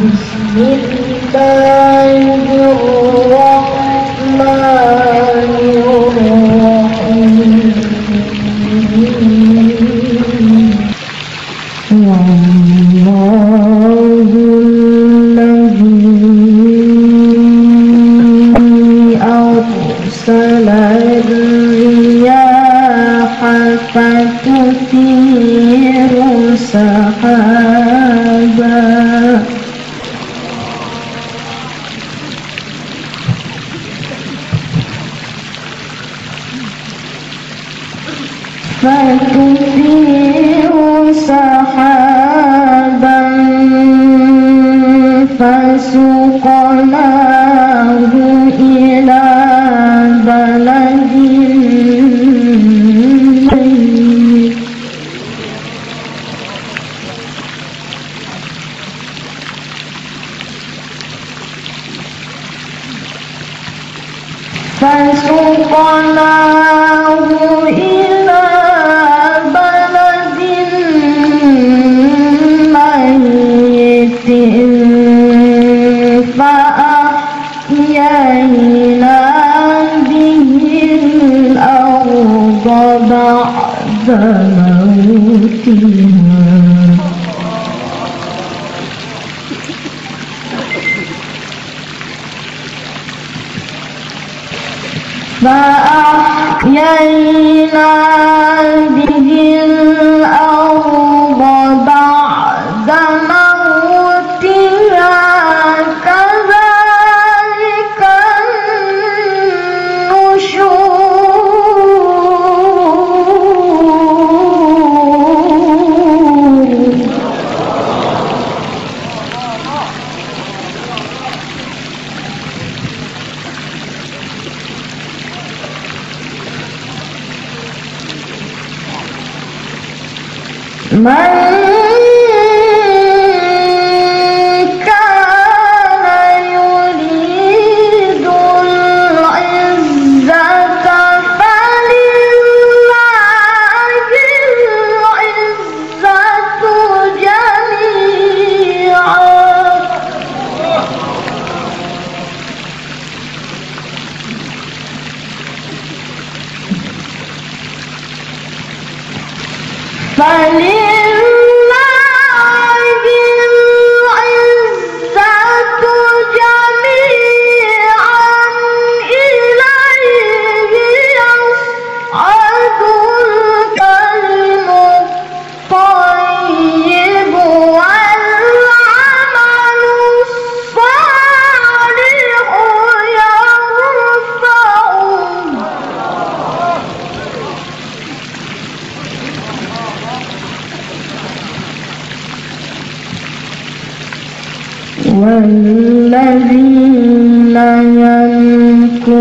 Bismillahirrahmanirrahim. فاكثروا سحابا فسقناه إلى بلد فسقناه إلى فأحيينا به الأرض بعد موتها فأحيينا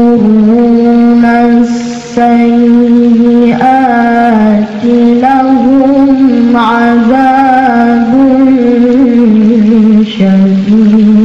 يجرون السيئات لهم عذاب شديد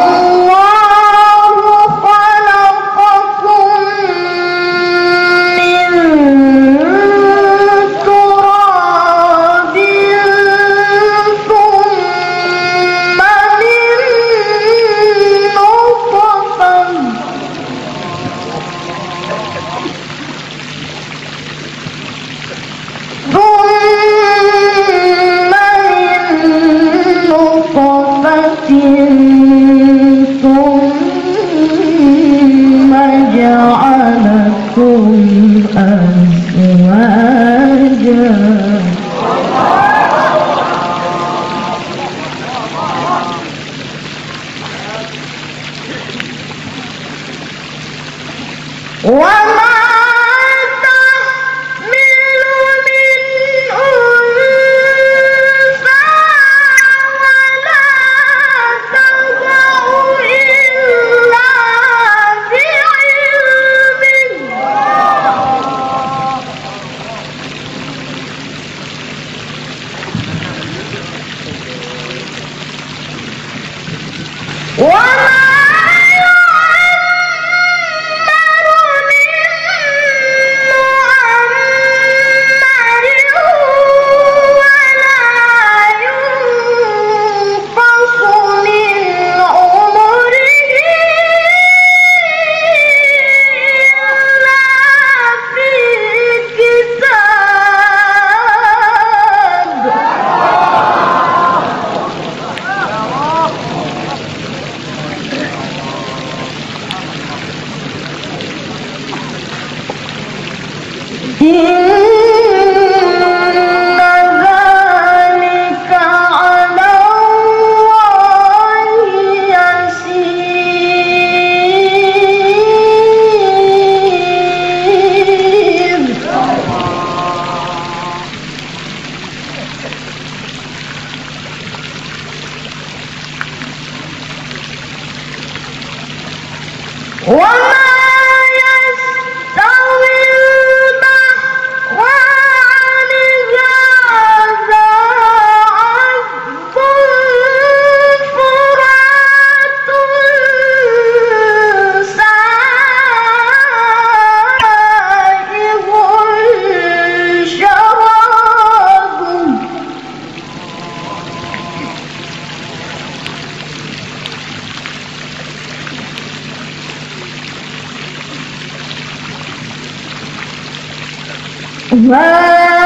Oh! What? One Wow.